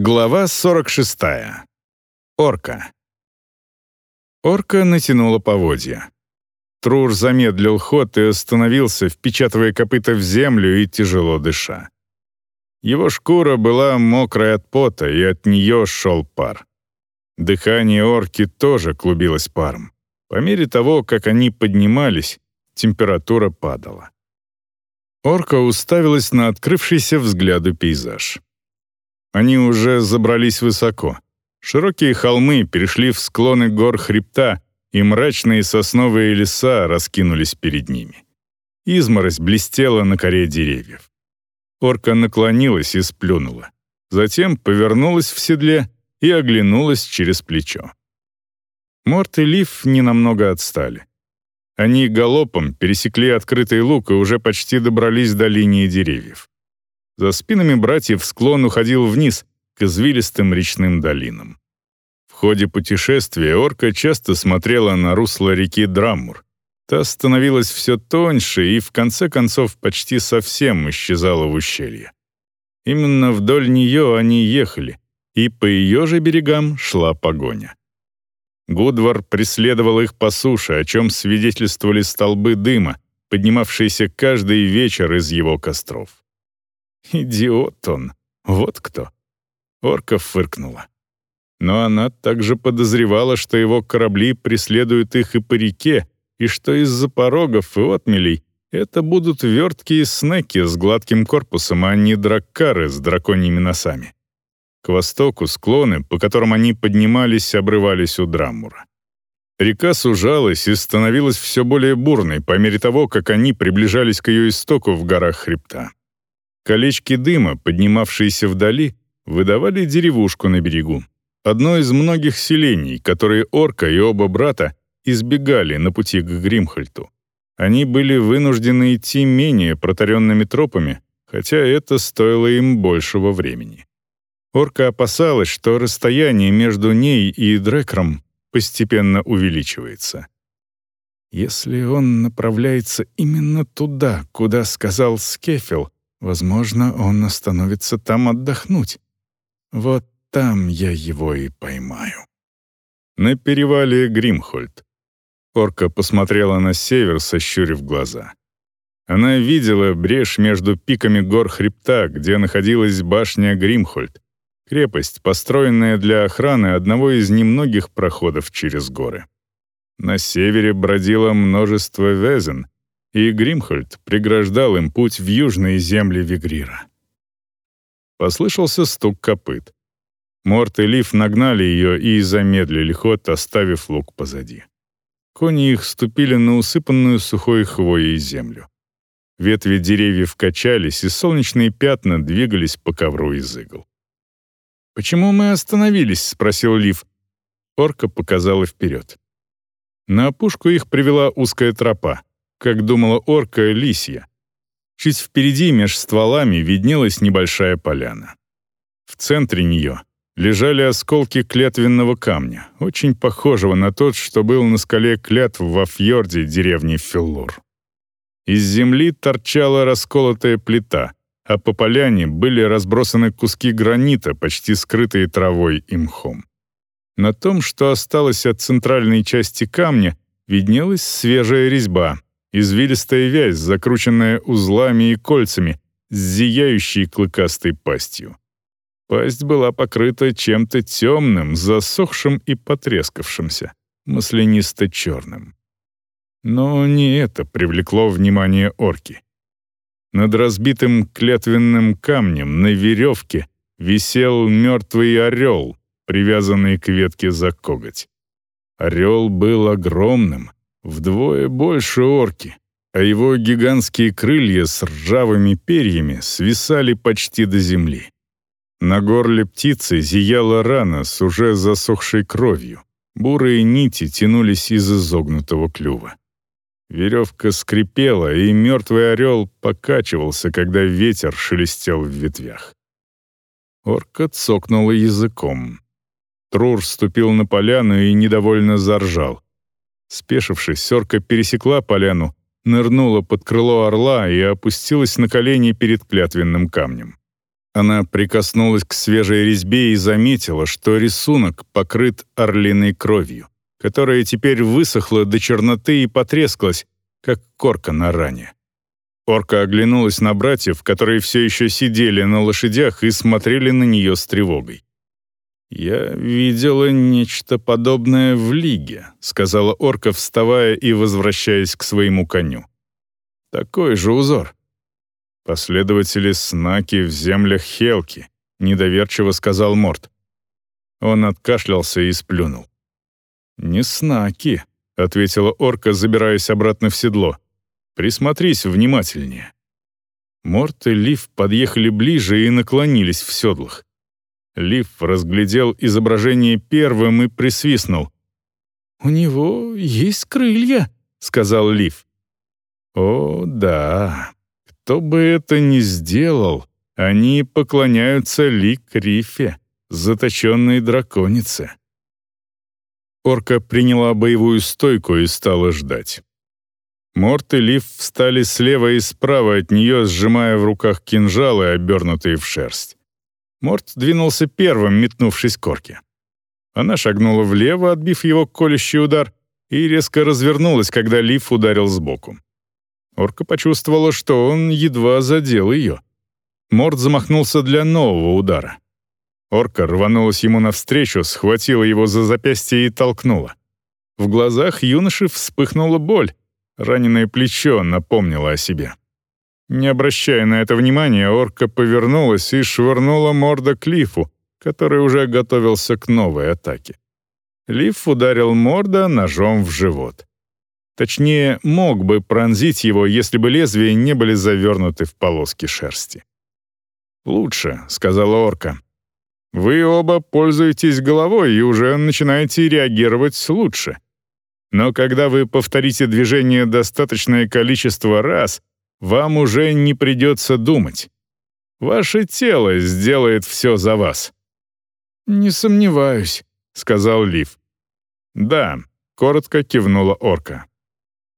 Глава 46. Орка. Орка натянула поводья. Трур замедлил ход и остановился, впечатывая копыта в землю и тяжело дыша. Его шкура была мокрая от пота, и от нее шел пар. Дыхание орки тоже клубилось паром. По мере того, как они поднимались, температура падала. Орка уставилась на открывшийся взгляду пейзаж. Они уже забрались высоко. Широкие холмы перешли в склоны гор хребта, и мрачные сосновые леса раскинулись перед ними. Изморозь блестела на коре деревьев. Орка наклонилась и сплюнула. Затем повернулась в седле и оглянулась через плечо. Морт и Лив ненамного отстали. Они галопом пересекли открытый луг и уже почти добрались до линии деревьев. За спинами братьев склон уходил вниз, к извилистым речным долинам. В ходе путешествия орка часто смотрела на русло реки Драммур. Та становилась все тоньше и, в конце концов, почти совсем исчезала в ущелье. Именно вдоль нее они ехали, и по ее же берегам шла погоня. Гудвар преследовал их по суше, о чем свидетельствовали столбы дыма, поднимавшиеся каждый вечер из его костров. Идиот он. Вот кто. Орка фыркнула. Но она также подозревала, что его корабли преследуют их и по реке, и что из-за порогов и отмелей это будут верткие снеки с гладким корпусом, а не драккары с драконьими носами. К востоку склоны, по которым они поднимались, обрывались у Драммура. Река сужалась и становилась все более бурной по мере того, как они приближались к ее истоку в горах хребта. Колечки дыма, поднимавшиеся вдали, выдавали деревушку на берегу. Одно из многих селений, которые Орка и оба брата избегали на пути к Гримхальту. Они были вынуждены идти менее протаренными тропами, хотя это стоило им большего времени. Орка опасалась, что расстояние между ней и Дрекром постепенно увеличивается. Если он направляется именно туда, куда сказал Скефил, Возможно, он остановится там отдохнуть. Вот там я его и поймаю. На перевале Гримхольд. Орка посмотрела на север, сощурив глаза. Она видела брешь между пиками гор хребта, где находилась башня Гримхольд, крепость, построенная для охраны одного из немногих проходов через горы. На севере бродило множество везен, и Гримхольд преграждал им путь в южные земли Вигрира. Послышался стук копыт. Морт и Лив нагнали ее и замедлили ход, оставив лук позади. Кони их ступили на усыпанную сухой хвоей землю. Ветви деревьев качались, и солнечные пятна двигались по ковру из игл. «Почему мы остановились?» — спросил Лив. Орка показала вперед. На опушку их привела узкая тропа как думала орка, лисья. Чуть впереди меж стволами виднелась небольшая поляна. В центре нее лежали осколки клятвенного камня, очень похожего на тот, что был на скале клятв во фьорде деревни Филлур. Из земли торчала расколотая плита, а по поляне были разбросаны куски гранита, почти скрытые травой и мхом. На том, что осталось от центральной части камня, виднелась свежая резьба, извилистая вязь, закрученная узлами и кольцами, с зияющей клыкастой пастью. Пасть была покрыта чем-то темным, засохшим и потрескавшимся, маслянисто-черным. Но не это привлекло внимание орки. Над разбитым клятвенным камнем на веревке висел мертвый орел, привязанный к ветке за коготь. Орел был огромным, вдвое больше орки, а его гигантские крылья с ржавыми перьями свисали почти до земли. На горле птицы зияла рана с уже засохшей кровью. Бурые нити тянулись из изогнутого клюва. Веревка скрипела, и мертвый орел покачивался, когда ветер шелестел в ветвях. Орка цокнула языком. Трур ступил на поляну и недовольно заржал. Спешившись, сорка пересекла поляну, нырнула под крыло орла и опустилась на колени перед клятвенным камнем. Она прикоснулась к свежей резьбе и заметила, что рисунок покрыт орлиной кровью, которая теперь высохла до черноты и потрескалась, как корка на ране. Орка оглянулась на братьев, которые все еще сидели на лошадях и смотрели на нее с тревогой. «Я видела нечто подобное в Лиге», — сказала орка, вставая и возвращаясь к своему коню. «Такой же узор. «Последователи Снаки в землях Хелки», — недоверчиво сказал Морт. Он откашлялся и сплюнул. «Не Снаки», — ответила орка, забираясь обратно в седло. «Присмотрись внимательнее». Морт и Лив подъехали ближе и наклонились в седлах. Лив разглядел изображение первым и присвистнул. «У него есть крылья», — сказал Лив. «О, да, кто бы это ни сделал, они поклоняются Ли Крифе, заточенной драконице. Орка приняла боевую стойку и стала ждать. Морт и Лив встали слева и справа от нее, сжимая в руках кинжалы, обернутые в шерсть. Морт двинулся первым, метнувшись к орке. Она шагнула влево, отбив его колющий удар, и резко развернулась, когда Лив ударил сбоку. Орка почувствовала, что он едва задел ее. Морд замахнулся для нового удара. Орка рванулась ему навстречу, схватила его за запястье и толкнула. В глазах юноши вспыхнула боль. Раненое плечо напомнило о себе. Не обращая на это внимания, орка повернулась и швырнула морда Клифу, который уже готовился к новой атаке. Лиф ударил морда ножом в живот. Точнее, мог бы пронзить его, если бы лезвия не были завернуты в полоски шерсти. «Лучше», — сказала орка. «Вы оба пользуетесь головой и уже начинаете реагировать лучше. Но когда вы повторите движение достаточное количество раз, вам уже не придется думать. Ваше тело сделает все за вас». «Не сомневаюсь», — сказал Лив. «Да», — коротко кивнула орка.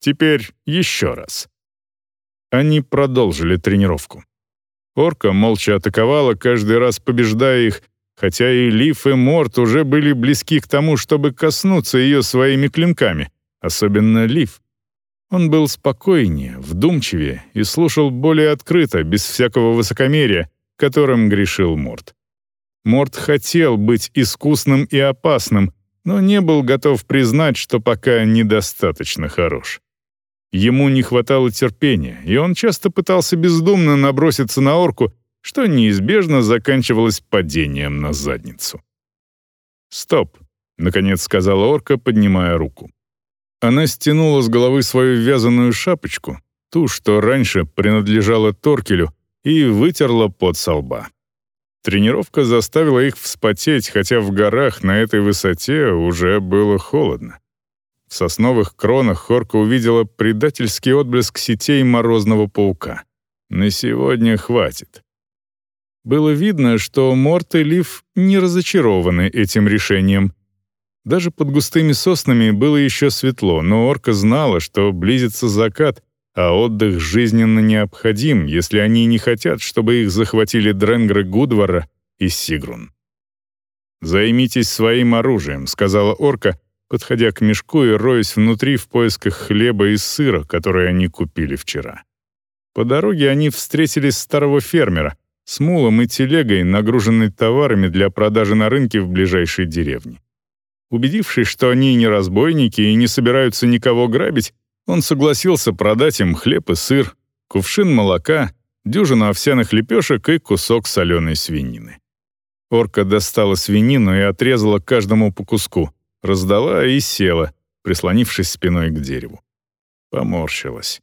Теперь еще раз. Они продолжили тренировку. Орка молча атаковала, каждый раз побеждая их, хотя и Лиф, и Морт уже были близки к тому, чтобы коснуться ее своими клинками, особенно Лиф. Он был спокойнее, вдумчивее и слушал более открыто, без всякого высокомерия, которым грешил Морт. Морт хотел быть искусным и опасным, но не был готов признать, что пока недостаточно хорош. Ему не хватало терпения, и он часто пытался бездумно наброситься на орку, что неизбежно заканчивалось падением на задницу. «Стоп», — наконец сказала орка, поднимая руку. Она стянула с головы свою вязаную шапочку, ту, что раньше принадлежала Торкелю, и вытерла пот со лба. Тренировка заставила их вспотеть, хотя в горах на этой высоте уже было холодно. В сосновых кронах Хорка увидела предательский отблеск сетей морозного паука. На сегодня хватит. Было видно, что Морт и Лив не разочарованы этим решением. Даже под густыми соснами было еще светло, но орка знала, что близится закат, а отдых жизненно необходим, если они не хотят, чтобы их захватили Дренгры Гудвара и Сигрун. «Займитесь своим оружием», — сказала орка, подходя к мешку и роясь внутри в поисках хлеба и сыра, которые они купили вчера. По дороге они встретились старого фермера с мулом и телегой, нагруженной товарами для продажи на рынке в ближайшей деревне. Убедившись, что они не разбойники и не собираются никого грабить, он согласился продать им хлеб и сыр, кувшин молока, дюжину овсяных лепешек и кусок соленой свинины. Орка достала свинину и отрезала каждому по куску, раздала и села, прислонившись спиной к дереву. Поморщилась.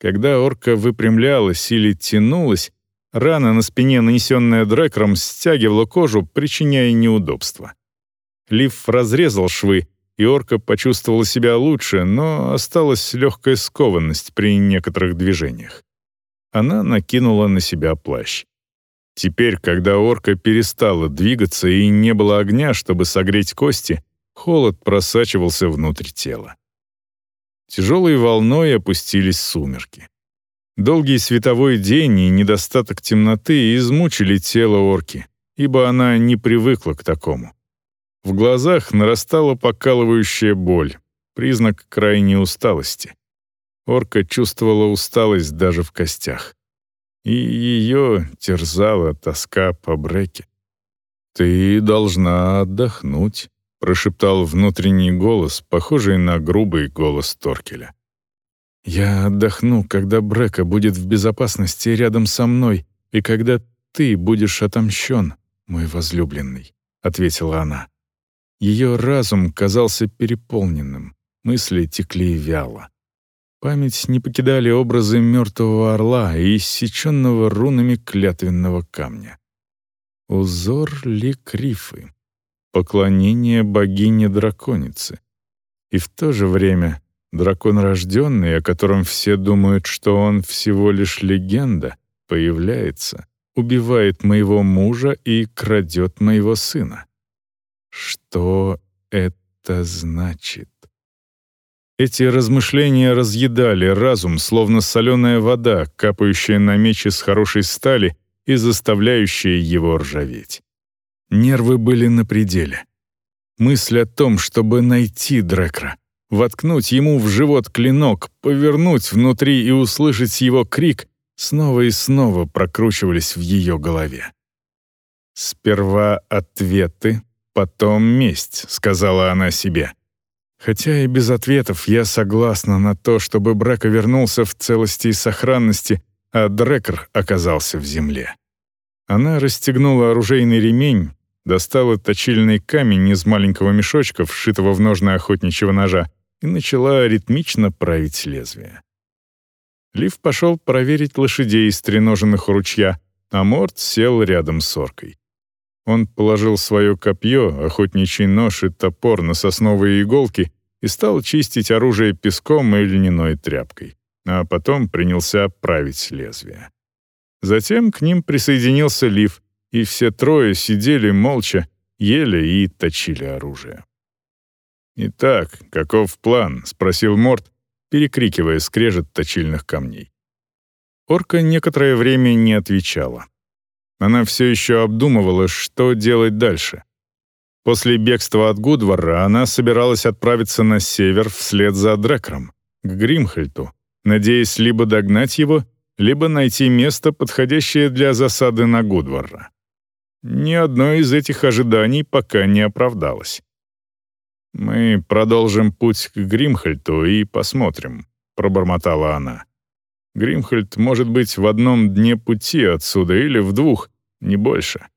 Когда орка выпрямлялась или тянулась, рана на спине, нанесенная дрекером, стягивала кожу, причиняя неудобства. Лив разрезал швы, и орка почувствовала себя лучше, но осталась легкая скованность при некоторых движениях. Она накинула на себя плащ. Теперь, когда орка перестала двигаться и не было огня, чтобы согреть кости, Холод просачивался внутрь тела. Тяжелой волной опустились сумерки. Долгий световой день и недостаток темноты измучили тело орки, ибо она не привыкла к такому. В глазах нарастала покалывающая боль, признак крайней усталости. Орка чувствовала усталость даже в костях. И ее терзала тоска по Бреке. «Ты должна отдохнуть», — прошептал внутренний голос, похожий на грубый голос Торкеля. «Я отдохну, когда Брека будет в безопасности рядом со мной, и когда ты будешь отомщен, мой возлюбленный», — ответила она. Ее разум казался переполненным, мысли текли вяло. Память не покидали образы мертвого орла и иссеченного рунами клятвенного камня. Узор ли крифы? Поклонение богине-драконицы. И в то же время дракон рожденный, о котором все думают, что он всего лишь легенда, появляется, убивает моего мужа и крадет моего сына. Что это значит? Эти размышления разъедали разум, словно соленая вода, капающая на меч из хорошей стали и заставляющая его ржаветь. Нервы были на пределе. Мысль о том, чтобы найти Дрекра, воткнуть ему в живот клинок, повернуть внутри и услышать его крик, снова и снова прокручивались в ее голове. Сперва ответы, потом месть», — сказала она себе. Хотя и без ответов я согласна на то, чтобы Брака вернулся в целости и сохранности, а Дрекер оказался в земле. Она расстегнула оружейный ремень, достала точильный камень из маленького мешочка, вшитого в ножны охотничьего ножа, и начала ритмично править лезвие. Лив пошел проверить лошадей из треноженных ручья, а Морт сел рядом с оркой. Он положил свое копье, охотничий нож и топор на сосновые иголки и стал чистить оружие песком и льняной тряпкой, а потом принялся править лезвие. Затем к ним присоединился Лив, и все трое сидели молча, ели и точили оружие. «Итак, каков план?» — спросил Морт, перекрикивая скрежет точильных камней. Орка некоторое время не отвечала. Она все еще обдумывала, что делать дальше. После бегства от Гудвара она собиралась отправиться на север вслед за Дрекером, к Гримхельту, надеясь либо догнать его, либо найти место, подходящее для засады на Гудвара. Ни одно из этих ожиданий пока не оправдалось. «Мы продолжим путь к Гримхельту и посмотрим», — пробормотала она. Гримхольд может быть в одном дне пути отсюда или в двух, не больше.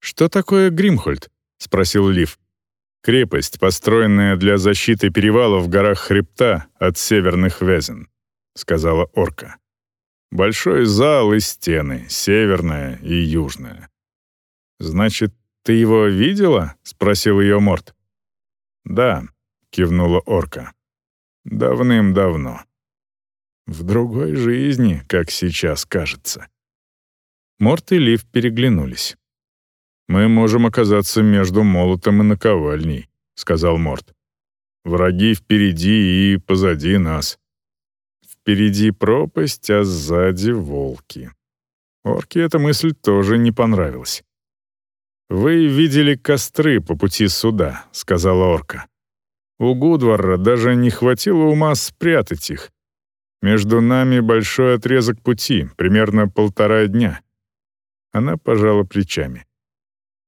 «Что такое Гримхольд?» — спросил Лив. «Крепость, построенная для защиты перевала в горах хребта от северных вязен», — сказала орка. «Большой зал и стены, северная и южная». «Значит, ты его видела?» — спросил ее Морт. «Да», — кивнула орка. «Давным-давно». В другой жизни, как сейчас кажется. Морт и Лив переглянулись. «Мы можем оказаться между молотом и наковальней», — сказал Морт. «Враги впереди и позади нас. Впереди пропасть, а сзади волки». Орке эта мысль тоже не понравилась. «Вы видели костры по пути сюда», — сказала орка. «У Гудвара даже не хватило ума спрятать их, между нами большой отрезок пути, примерно полтора дня». Она пожала плечами.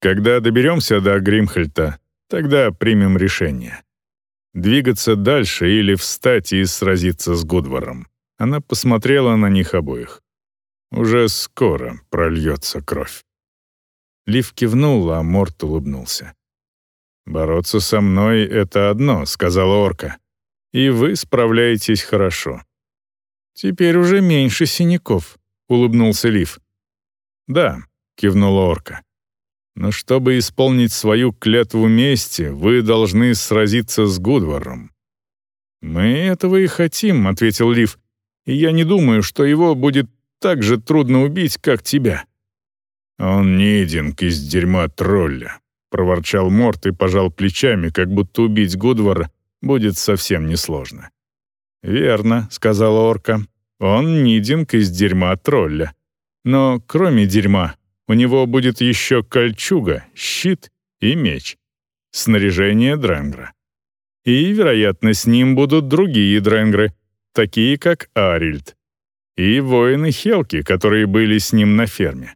«Когда доберемся до Гримхельта, тогда примем решение. Двигаться дальше или встать и сразиться с Гудваром». Она посмотрела на них обоих. «Уже скоро прольется кровь». Лив кивнул, а Морт улыбнулся. «Бороться со мной — это одно», — сказала орка. «И вы справляетесь хорошо. «Теперь уже меньше синяков», — улыбнулся Лив. «Да», — кивнула орка. «Но чтобы исполнить свою клятву мести, вы должны сразиться с Гудваром». «Мы этого и хотим», — ответил Лив. «И я не думаю, что его будет так же трудно убить, как тебя». «Он не единк из дерьма тролля», — проворчал Морт и пожал плечами, как будто убить Гудвара будет совсем несложно. «Верно», — сказала орка. Он нидинг из дерьма тролля. Но кроме дерьма, у него будет еще кольчуга, щит и меч. Снаряжение Дрэнгра. И, вероятно, с ним будут другие Дрэнгры, такие как Арильд. И воины Хелки, которые были с ним на ферме.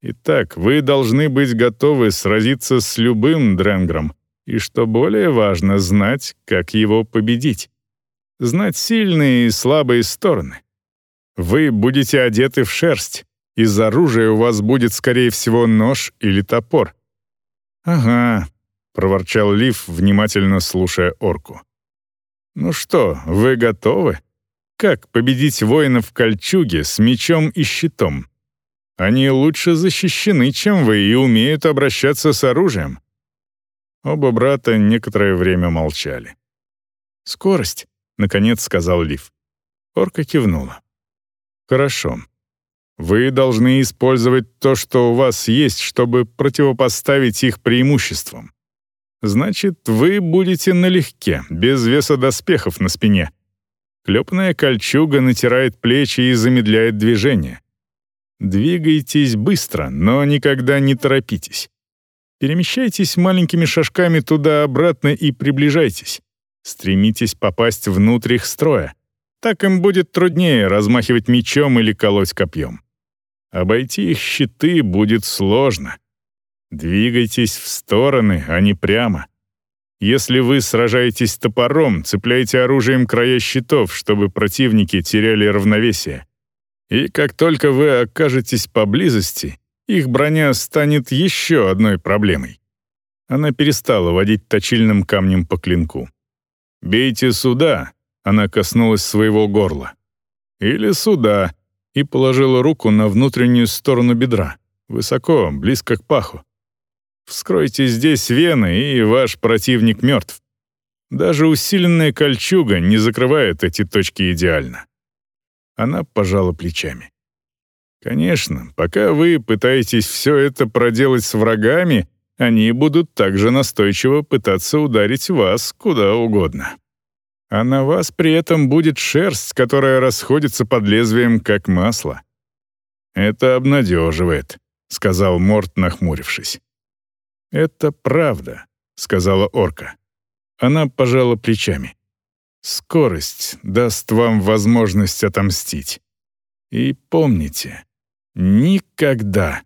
Итак, вы должны быть готовы сразиться с любым Дрэнгром, и, что более важно, знать, как его победить. Знать сильные и слабые стороны. Вы будете одеты в шерсть, из оружия у вас будет, скорее всего, нож или топор. «Ага», — проворчал Лив, внимательно слушая орку. «Ну что, вы готовы? Как победить воинов в кольчуге с мечом и щитом? Они лучше защищены, чем вы, и умеют обращаться с оружием». Оба брата некоторое время молчали. «Скорость», — наконец сказал Лив. Орка кивнула. «Хорошо. Вы должны использовать то, что у вас есть, чтобы противопоставить их преимуществам. Значит, вы будете налегке, без веса доспехов на спине. Клепная кольчуга натирает плечи и замедляет движение. Двигайтесь быстро, но никогда не торопитесь. Перемещайтесь маленькими шажками туда-обратно и приближайтесь. Стремитесь попасть внутрь их строя. Так им будет труднее размахивать мечом или колоть копьем. Обойти их щиты будет сложно. Двигайтесь в стороны, а не прямо. Если вы сражаетесь топором, цепляйте оружием края щитов, чтобы противники теряли равновесие. И как только вы окажетесь поблизости, их броня станет еще одной проблемой. Она перестала водить точильным камнем по клинку. «Бейте сюда», — она коснулась своего горла. «Или сюда», и положила руку на внутреннюю сторону бедра, высоко, близко к паху. Вскройте здесь вены, и ваш противник мертв. Даже усиленная кольчуга не закрывает эти точки идеально. Она пожала плечами. Конечно, пока вы пытаетесь все это проделать с врагами, они будут также настойчиво пытаться ударить вас куда угодно а на вас при этом будет шерсть, которая расходится под лезвием, как масло. «Это обнадеживает», — сказал Морт, нахмурившись. «Это правда», — сказала орка. Она пожала плечами. «Скорость даст вам возможность отомстить. И помните, никогда,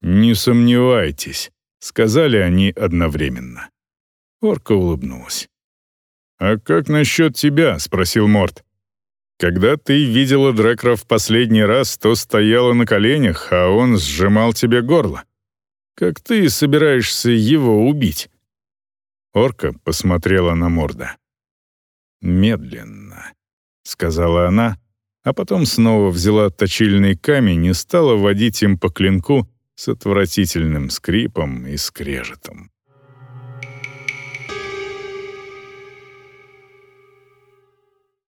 не сомневайтесь», — сказали они одновременно. Орка улыбнулась. «А как насчет тебя?» — спросил Морт. «Когда ты видела Дрекра в последний раз, то стояла на коленях, а он сжимал тебе горло. Как ты собираешься его убить?» Орка посмотрела на Морда. «Медленно», — сказала она, а потом снова взяла точильный камень и стала водить им по клинку с отвратительным скрипом и скрежетом.